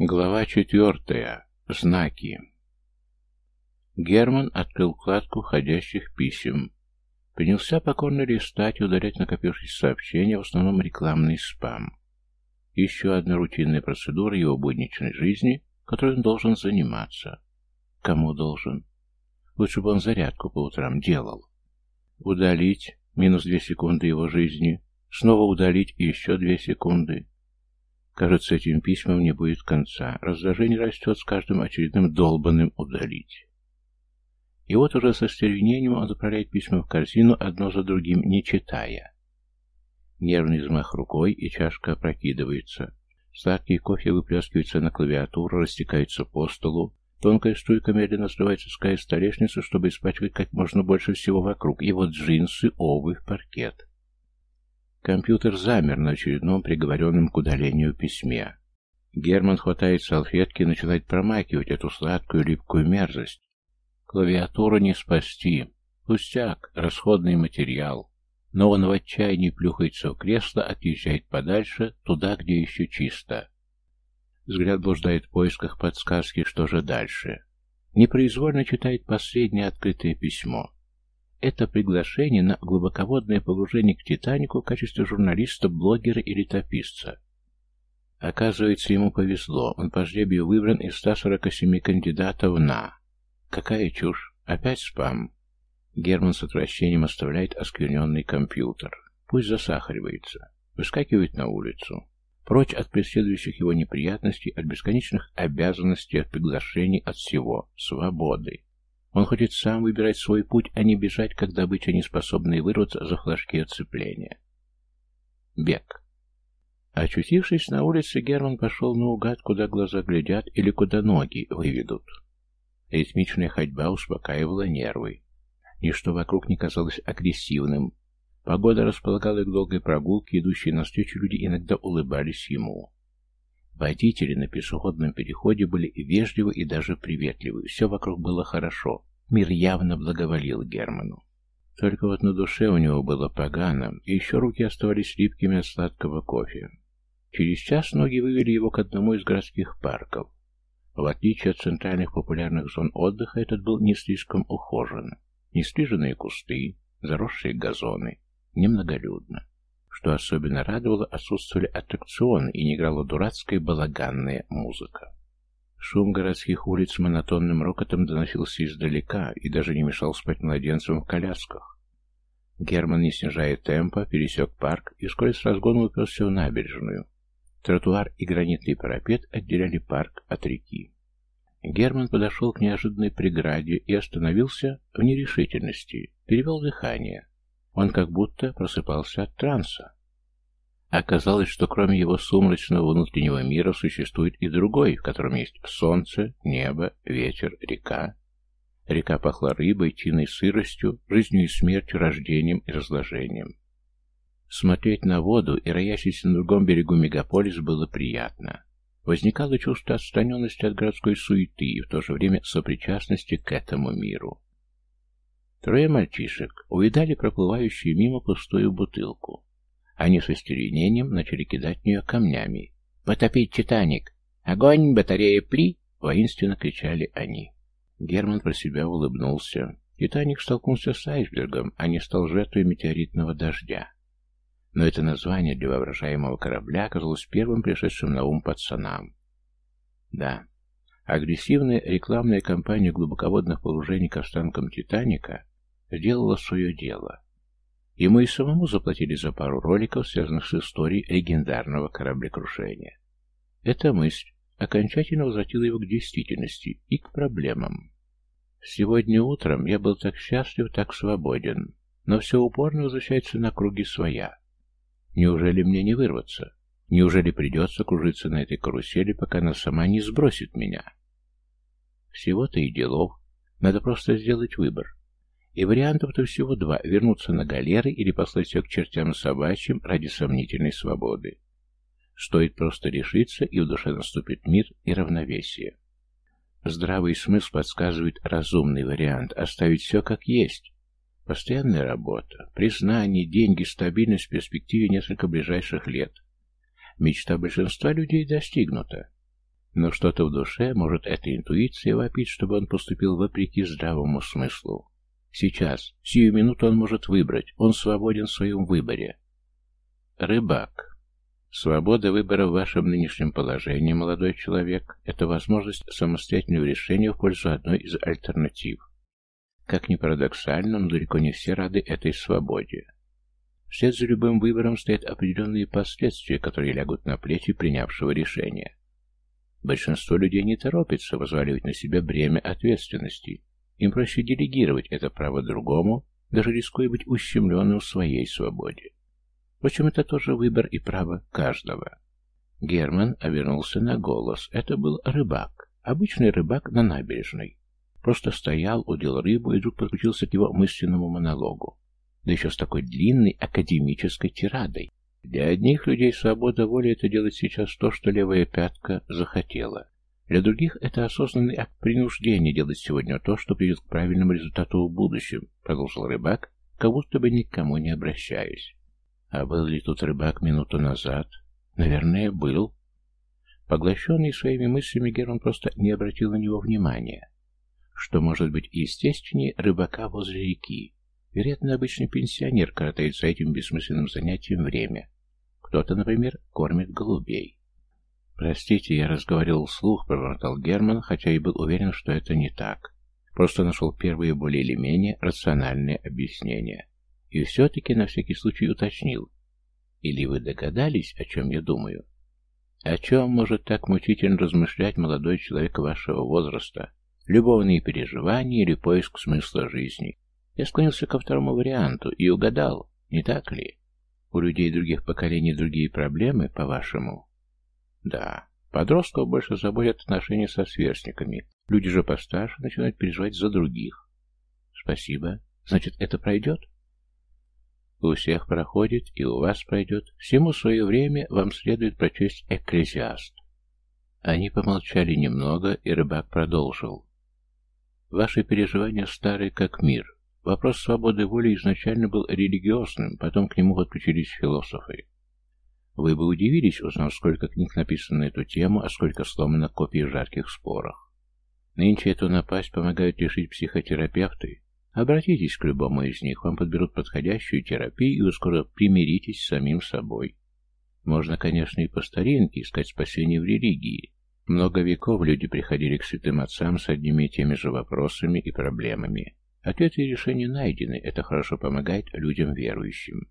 Глава четвертая. Знаки. Герман открыл вкладку входящих писем. Принялся покорно листать и удалять накопившиеся сообщения, в основном рекламный спам. Еще одна рутинная процедура его будничной жизни, которой он должен заниматься. Кому должен? Лучше бы он зарядку по утрам делал. Удалить минус две секунды его жизни, снова удалить и еще две секунды. Кажется, этим письмам не будет конца. Раздражение растет с каждым очередным долбанным удалить. И вот уже со стервенением он отправляет письма в корзину одно за другим, не читая. Нервный взмах рукой, и чашка опрокидывается. Сладкий кофе выплескивается на клавиатуру, растекается по столу. Тонкая струйка медленно срывается с края столешницы, чтобы испачкать как можно больше всего вокруг. И вот джинсы, обувь, паркет. Компьютер замер на очередном приговоренном к удалению письме. Герман хватает салфетки и начинает промакивать эту сладкую липкую мерзость. Клавиатуру не спасти. Пустяк, расходный материал. Но он в отчаянии плюхается в кресло, отъезжает подальше, туда, где еще чисто. Взгляд блуждает в поисках подсказки, что же дальше. Непроизвольно читает последнее открытое письмо. Это приглашение на глубоководное погружение к Титанику в качестве журналиста, блогера и летописца. Оказывается, ему повезло. Он по жребию выбран из 147 кандидатов на... Какая чушь. Опять спам. Герман с отвращением оставляет оскверненный компьютер. Пусть засахаривается. Выскакивает на улицу. Прочь от преследующих его неприятностей, от бесконечных обязанностей, от приглашений, от всего. Свободы. Он хочет сам выбирать свой путь, а не бежать, как добыча, не способная вырваться за флажки отцепления. Бег. Очутившись на улице, Герман пошел наугад, куда глаза глядят или куда ноги выведут. Ритмичная ходьба успокаивала нервы. Ничто вокруг не казалось агрессивным. Погода располагала к долгой прогулке, идущие навстречу люди иногда улыбались ему. Водители на пешеходном переходе были вежливы и даже приветливы. Все вокруг было хорошо. Мир явно благоволил Герману. Только вот на душе у него было погано, и еще руки оставались липкими от сладкого кофе. Через час ноги вывели его к одному из городских парков. В отличие от центральных популярных зон отдыха, этот был не слишком ухожен. Нестриженные кусты, заросшие газоны, немноголюдно. Что особенно радовало, отсутствовали аттракционы и не играла дурацкая балаганная музыка. Шум городских улиц монотонным рокотом доносился издалека и даже не мешал спать младенцам в колясках. Герман, не снижая темпа, пересек парк и вскоре с разгону уперся в набережную. Тротуар и гранитный парапет отделяли парк от реки. Герман подошел к неожиданной преграде и остановился в нерешительности, перевел дыхание. Он как будто просыпался от транса. Оказалось, что кроме его сумрачного внутреннего мира существует и другой, в котором есть солнце, небо, ветер, река. Река пахла рыбой, тиной сыростью, жизнью и смертью, рождением и разложением. Смотреть на воду и роящийся на другом берегу мегаполис было приятно. Возникало чувство отстраненности от городской суеты и в то же время сопричастности к этому миру. Трое мальчишек увидали проплывающую мимо пустую бутылку. Они со стеренением начали кидать в нее камнями. «Потопить Титаник! Огонь, батарея, пли!» — воинственно кричали они. Герман про себя улыбнулся. Титаник столкнулся с айсбергом, а не стал жертвой метеоритного дождя. Но это название для воображаемого корабля оказалось первым пришедшим на ум пацанам. Да, агрессивная рекламная кампания глубоководных погружений к останкам Титаника сделала свое дело. Ему и самому заплатили за пару роликов, связанных с историей легендарного кораблекрушения. Эта мысль окончательно возвратила его к действительности и к проблемам. Сегодня утром я был так счастлив, так свободен, но все упорно возвращается на круги своя. Неужели мне не вырваться? Неужели придется кружиться на этой карусели, пока она сама не сбросит меня? Всего-то и делов. Надо просто сделать выбор. И вариантов-то всего два — вернуться на галеры или послать все к чертям собачьим ради сомнительной свободы. Стоит просто решиться, и в душе наступит мир и равновесие. Здравый смысл подсказывает разумный вариант — оставить все как есть. Постоянная работа, признание, деньги, стабильность в перспективе несколько ближайших лет. Мечта большинства людей достигнута. Но что-то в душе, может, эта интуиция вопит, чтобы он поступил вопреки здравому смыслу. Сейчас, сию минуту он может выбрать, он свободен в своем выборе. Рыбак. Свобода выбора в вашем нынешнем положении, молодой человек, это возможность самостоятельного решения в пользу одной из альтернатив. Как ни парадоксально, но далеко не все рады этой свободе. Вслед за любым выбором стоят определенные последствия, которые лягут на плечи принявшего решения. Большинство людей не торопится возваливать на себя бремя ответственности. Им проще делегировать это право другому, даже рискуя быть ущемленным в своей свободе. Впрочем, это тоже выбор и право каждого. Герман обернулся на голос. Это был рыбак. Обычный рыбак на набережной. Просто стоял, удил рыбу и вдруг подключился к его мысленному монологу. Да еще с такой длинной академической тирадой. Для одних людей свобода воли — это делать сейчас то, что левая пятка захотела. Для других это осознанный акт принуждения делать сегодня то, что приведет к правильному результату в будущем, продолжил рыбак, как будто бы никому не обращаясь. А был ли тут рыбак минуту назад? Наверное, был. Поглощенный своими мыслями, Герман просто не обратил на него внимания. Что может быть естественнее рыбака возле реки? Вероятно, обычный пенсионер коротает за этим бессмысленным занятием время. Кто-то, например, кормит голубей. «Простите, я разговаривал вслух», — пробормотал Герман, хотя и был уверен, что это не так. Просто нашел первые более или менее рациональные объяснения. И все-таки на всякий случай уточнил. «Или вы догадались, о чем я думаю?» «О чем может так мучительно размышлять молодой человек вашего возраста? Любовные переживания или поиск смысла жизни?» Я склонился ко второму варианту и угадал, не так ли? У людей других поколений другие проблемы, по-вашему? Да. Подростков больше заботят отношения со сверстниками. Люди же постарше начинают переживать за других. Спасибо. Значит, это пройдет? У всех проходит, и у вас пройдет. Всему свое время вам следует прочесть «Экклезиаст». Они помолчали немного, и рыбак продолжил. Ваши переживания стары, как мир. Вопрос свободы воли изначально был религиозным, потом к нему подключились философы. Вы бы удивились, узнав, сколько книг написано на эту тему, а сколько сломано копий в жарких спорах. Нынче эту напасть помогают решить психотерапевты. Обратитесь к любому из них, вам подберут подходящую терапию, и вы скоро примиритесь с самим собой. Можно, конечно, и по старинке искать спасение в религии. Много веков люди приходили к святым отцам с одними и теми же вопросами и проблемами. Ответы и решения найдены, это хорошо помогает людям верующим.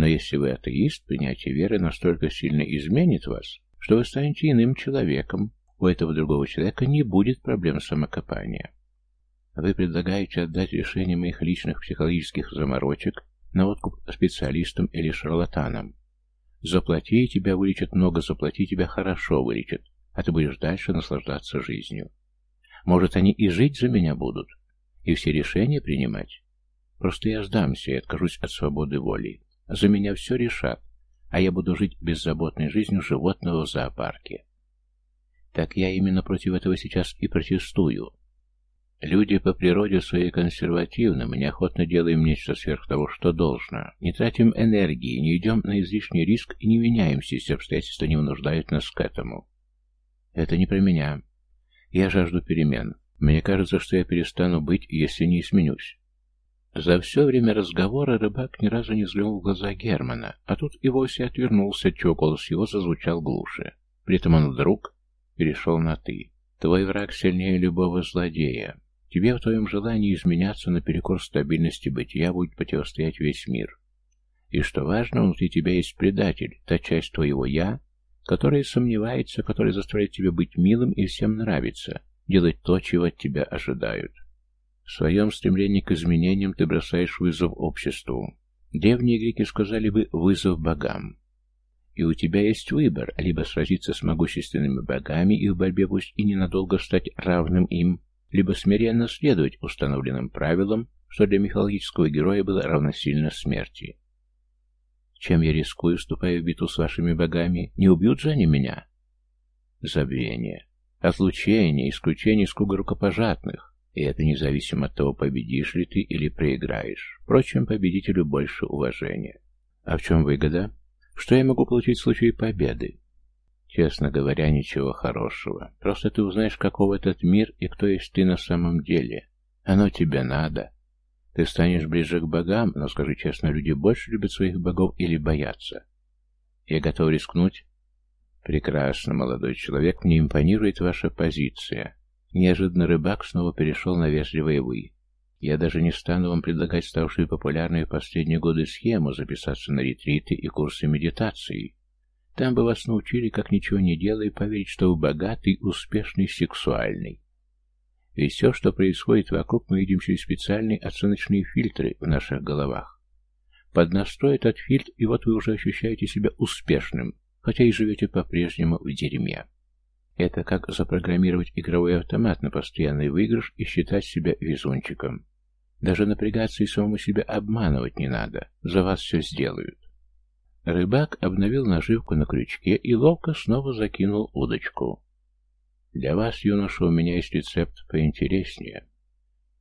Но если вы атеист, принятие веры настолько сильно изменит вас, что вы станете иным человеком, у этого другого человека не будет проблем самокопания. Вы предлагаете отдать решение моих личных психологических заморочек на откуп специалистам или шарлатанам. Заплати, тебя вылечат много, заплати, тебя хорошо вылечат, а ты будешь дальше наслаждаться жизнью. Может, они и жить за меня будут, и все решения принимать. Просто я сдамся и откажусь от свободы воли. За меня все решат, а я буду жить беззаботной жизнью животного в зоопарке. Так я именно против этого сейчас и протестую. Люди по природе своей консервативны, мы неохотно делаем нечто сверх того, что должно. Не тратим энергии, не идем на излишний риск и не меняемся, если обстоятельства не вынуждают нас к этому. Это не про меня. Я жажду перемен. Мне кажется, что я перестану быть, если не изменюсь. За все время разговора рыбак ни разу не взглянул в глаза Германа, а тут и вовсе отвернулся, отчего голос его зазвучал глуше. При этом он вдруг перешел на «ты». «Твой враг сильнее любого злодея. Тебе в твоем желании изменяться наперекор стабильности бытия будет противостоять весь мир. И что важно, внутри тебя есть предатель, та часть твоего «я», которая сомневается, которая заставляет тебя быть милым и всем нравиться, делать то, чего от тебя ожидают. В своем стремлении к изменениям ты бросаешь вызов обществу. Древние греки сказали бы «вызов богам». И у тебя есть выбор, либо сразиться с могущественными богами и в борьбе пусть и ненадолго стать равным им, либо смиренно следовать установленным правилам, что для мифологического героя было равносильно смерти. Чем я рискую, вступая в битву с вашими богами? Не убьют же они меня? Забвение. Отлучение, исключение из круга рукопожатных. И это независимо от того, победишь ли ты или проиграешь. Впрочем, победителю больше уважения. А в чем выгода? Что я могу получить в случае победы? Честно говоря, ничего хорошего. Просто ты узнаешь, каков этот мир и кто есть ты на самом деле. Оно тебе надо. Ты станешь ближе к богам, но, скажи честно, люди больше любят своих богов или боятся? Я готов рискнуть. Прекрасно, молодой человек, мне импонирует ваша позиция. Неожиданно рыбак снова перешел на вежливое «вы». Я даже не стану вам предлагать ставшую популярной в последние годы схему записаться на ретриты и курсы медитации. Там бы вас научили, как ничего не делая, поверить, что вы богатый, успешный, сексуальный. Ведь все, что происходит вокруг, мы видим через специальные оценочные фильтры в наших головах. Под настрой этот фильтр, и вот вы уже ощущаете себя успешным, хотя и живете по-прежнему в дерьме. Это как запрограммировать игровой автомат на постоянный выигрыш и считать себя везунчиком. Даже напрягаться и самому себя обманывать не надо, за вас все сделают. Рыбак обновил наживку на крючке и ловко снова закинул удочку. «Для вас, юноша, у меня есть рецепт поинтереснее».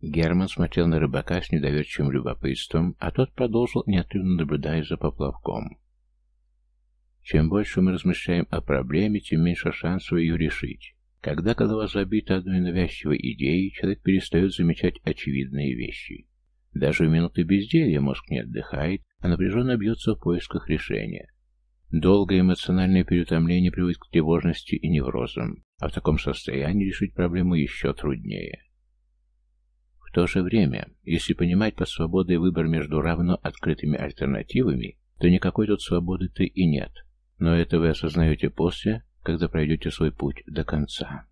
Герман смотрел на рыбака с недоверчивым любопытством, а тот продолжил, неотрывно наблюдая за поплавком. Чем больше мы размышляем о проблеме, тем меньше шансов ее решить. Когда голова забита одной навязчивой идеей, человек перестает замечать очевидные вещи. Даже в минуты безделья мозг не отдыхает, а напряженно бьется в поисках решения. Долгое эмоциональное переутомление приводит к тревожности и неврозам, а в таком состоянии решить проблему еще труднее. В то же время, если понимать под свободой выбор между равно открытыми альтернативами, то никакой тут свободы-то и нет – но это вы осознаете после, когда пройдете свой путь до конца.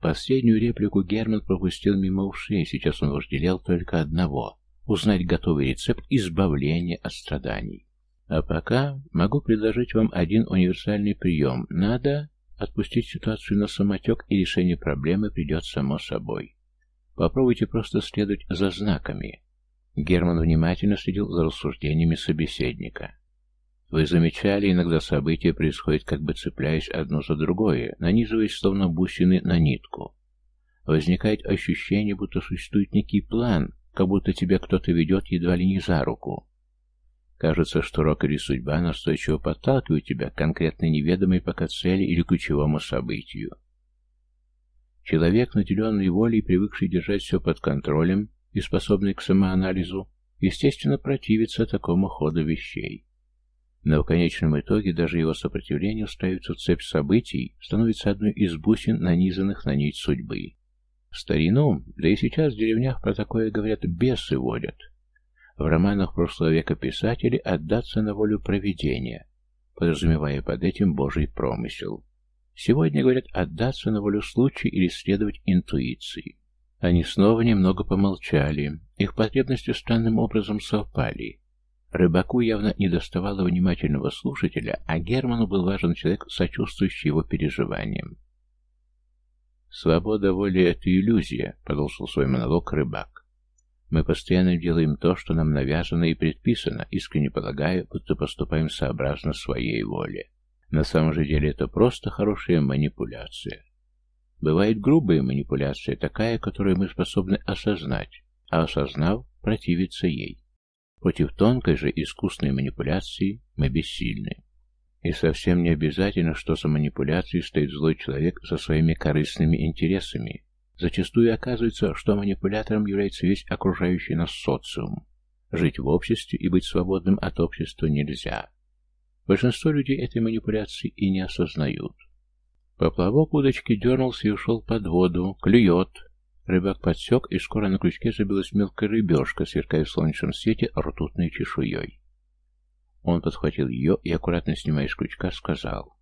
Последнюю реплику Герман пропустил мимо ушей, сейчас он вожделел только одного — узнать готовый рецепт избавления от страданий. А пока могу предложить вам один универсальный прием. Надо отпустить ситуацию на самотек, и решение проблемы придет само собой. Попробуйте просто следовать за знаками. Герман внимательно следил за рассуждениями собеседника. Вы замечали, иногда события происходят, как бы цепляясь одно за другое, нанизываясь словно бусины на нитку. Возникает ощущение, будто существует некий план, как будто тебя кто-то ведет едва ли не за руку. Кажется, что рок или судьба настойчиво подталкивают тебя к конкретной неведомой пока цели или ключевому событию. Человек, наделенный волей, привыкший держать все под контролем и способный к самоанализу, естественно, противится такому ходу вещей. Но в конечном итоге даже его сопротивление устраивается в цепь событий, становится одной из бусин, нанизанных на нить судьбы. В старину, да и сейчас в деревнях про такое говорят бесы водят. В романах прошлого века писатели отдаться на волю провидения, подразумевая под этим Божий промысел. Сегодня говорят отдаться на волю случая или следовать интуиции. Они снова немного помолчали. Их потребности странным образом совпали. Рыбаку явно не доставало внимательного слушателя, а Герману был важен человек, сочувствующий его переживаниям. «Свобода воли — это иллюзия», — продолжил свой монолог рыбак. «Мы постоянно делаем то, что нам навязано и предписано, искренне полагая, будто поступаем сообразно своей воле. На самом же деле это просто хорошая манипуляция. Бывает грубая манипуляция, такая, которую мы способны осознать, а осознав, противиться ей. Против тонкой же искусной манипуляции мы бессильны. И совсем не обязательно, что за манипуляцией стоит злой человек со своими корыстными интересами. Зачастую оказывается, что манипулятором является весь окружающий нас социум. Жить в обществе и быть свободным от общества нельзя. Большинство людей этой манипуляции и не осознают. Поплавок удочки дернулся и ушел под воду. Клюет. Рыбак подсек, и скоро на крючке забилась мелкая рыбешка, сверкая в солнечном свете ртутной чешуей. Он подхватил ее и, аккуратно снимая с крючка, сказал.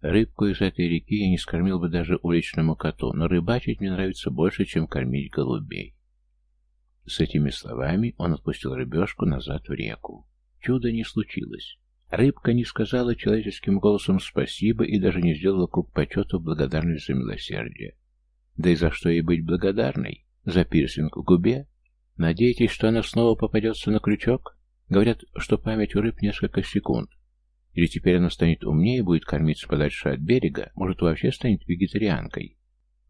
«Рыбку из этой реки я не скормил бы даже уличному коту, но рыбачить мне нравится больше, чем кормить голубей». С этими словами он отпустил рыбешку назад в реку. Чудо не случилось. Рыбка не сказала человеческим голосом спасибо и даже не сделала круг почета в благодарность за милосердие. Да и за что ей быть благодарной? За пирсинг в губе? Надеетесь, что она снова попадется на крючок? Говорят, что память у рыб несколько секунд. Или теперь она станет умнее и будет кормиться подальше от берега, может, вообще станет вегетарианкой.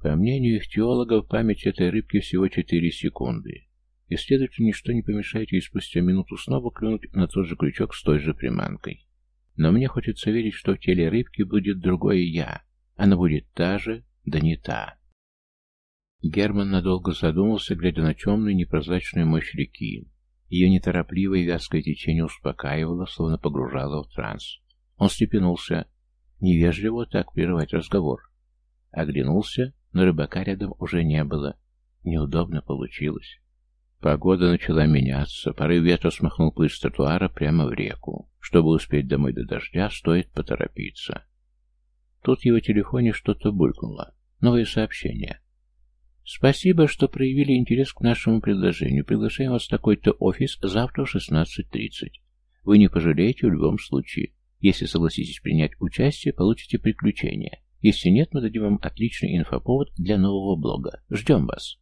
По мнению их теологов, память этой рыбки всего 4 секунды. И, следовательно, ничто не помешает ей спустя минуту снова клюнуть на тот же крючок с той же приманкой. Но мне хочется верить, что в теле рыбки будет другое «я». Она будет та же, да не та. Герман надолго задумался, глядя на темную непрозрачную мощь реки. Ее неторопливое и вязкое течение успокаивало, словно погружало в транс. Он степенулся. Невежливо так прерывать разговор. Оглянулся, но рыбака рядом уже не было. Неудобно получилось. Погода начала меняться, порыв ветра смахнул пыль с тротуара прямо в реку. Чтобы успеть домой до дождя, стоит поторопиться. Тут его телефоне что-то булькнуло. Новое сообщение. «Спасибо, что проявили интерес к нашему предложению. Приглашаем вас в такой-то офис завтра в 16.30. Вы не пожалеете в любом случае. Если согласитесь принять участие, получите приключения. Если нет, мы дадим вам отличный инфоповод для нового блога. Ждем вас».